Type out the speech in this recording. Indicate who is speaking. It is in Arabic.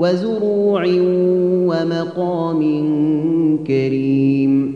Speaker 1: وزروع ومقام كريم.